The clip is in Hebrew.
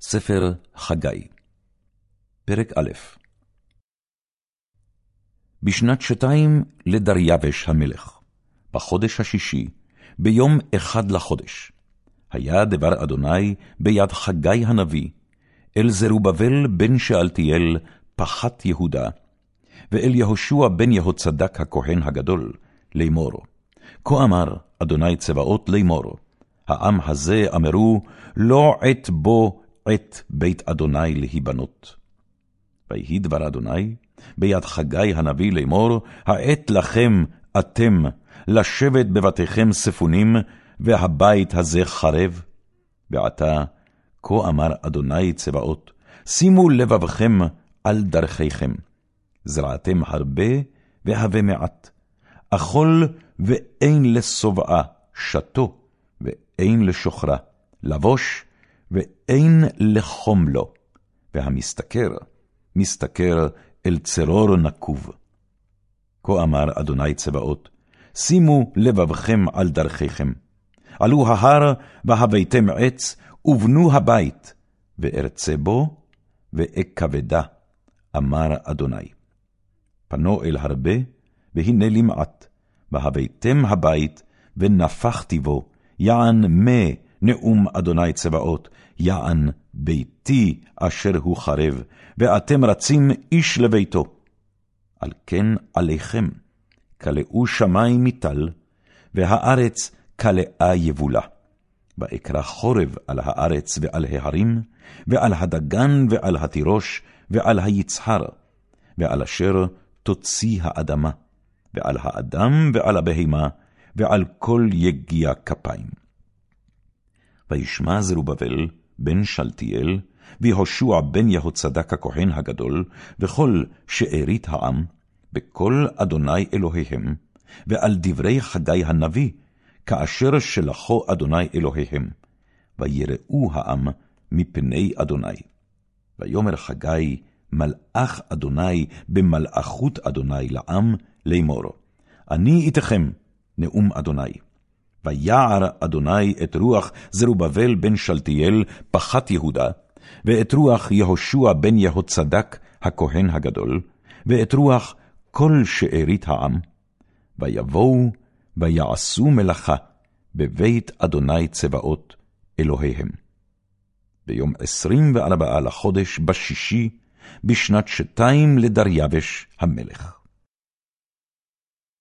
ספר חגי, פרק א' בשנת שתיים לדריווש המלך, בחודש השישי, ביום אחד לחודש, היה דבר אדוני ביד חגי הנביא, אל זרובבל בן שאלתיאל, פחת יהודה, ואל יהושע בן יהוצדק הכהן הגדול, לאמור. כה אמר אדוני צבאות לאמור, העם הזה אמרו, לא עת בו עת בית אדוני להיבנות. ויהי דבר אדוני ביד חגי הנביא לאמור, העת לכם אתם לשבת בבתיכם ספונים, והבית הזה חרב. ועתה, כה אמר אדוני צבאות, שימו לבבכם על דרכיכם. זרעתם הרבה והווה מעט. אכול ואין לשובעה, שתו ואין לשוכרה, לבוש ואין לחום לו, והמשתכר, משתכר אל צרור נקוב. כה אמר אדוני צבאות, שימו לבבכם על דרכיכם. עלו ההר, והבאתם עץ, ובנו הבית, וארצה בו, ואכבדה, אמר אדוני. פנו אל הרבה, והנה למעט, והבאתם הבית, ונפחתי בו, יען מה נאום אדוני צבאות, יען ביתי אשר הוא חרב, ואתם רצים איש לביתו. על כן עליכם, כלאו שמים מטל, והארץ כלאה יבולה. ואקרא חורב על הארץ ועל ההרים, ועל הדגן ועל התירוש, ועל היצהר, ועל אשר תוציא האדמה, ועל האדם ועל הבהמה, ועל כל יגיע כפיים. וישמע זרובבל בן שלתיאל, ויהושע בן יהוצדק הכהן הגדול, וכל שארית העם, בקול אדוני אלוהיהם, ועל דברי חגי הנביא, כאשר שלחו אדוני אלוהיהם, ויראו העם מפני אדוני. ויאמר חגי, מלאך אדוני במלאכות אדוני לעם, לאמור, אני איתכם, נאום אדוני. ויער אדוני את רוח זרובבל בן שלתיאל, פחת יהודה, ואת רוח יהושע בן יהוצדק, הכהן הגדול, ואת רוח כל שארית העם, ויבואו ויעשו מלאכה בבית אדוני צבאות אלוהיהם. ביום עשרים וארבעה לחודש, בשישי, בשנת שתיים לדריווש המלך.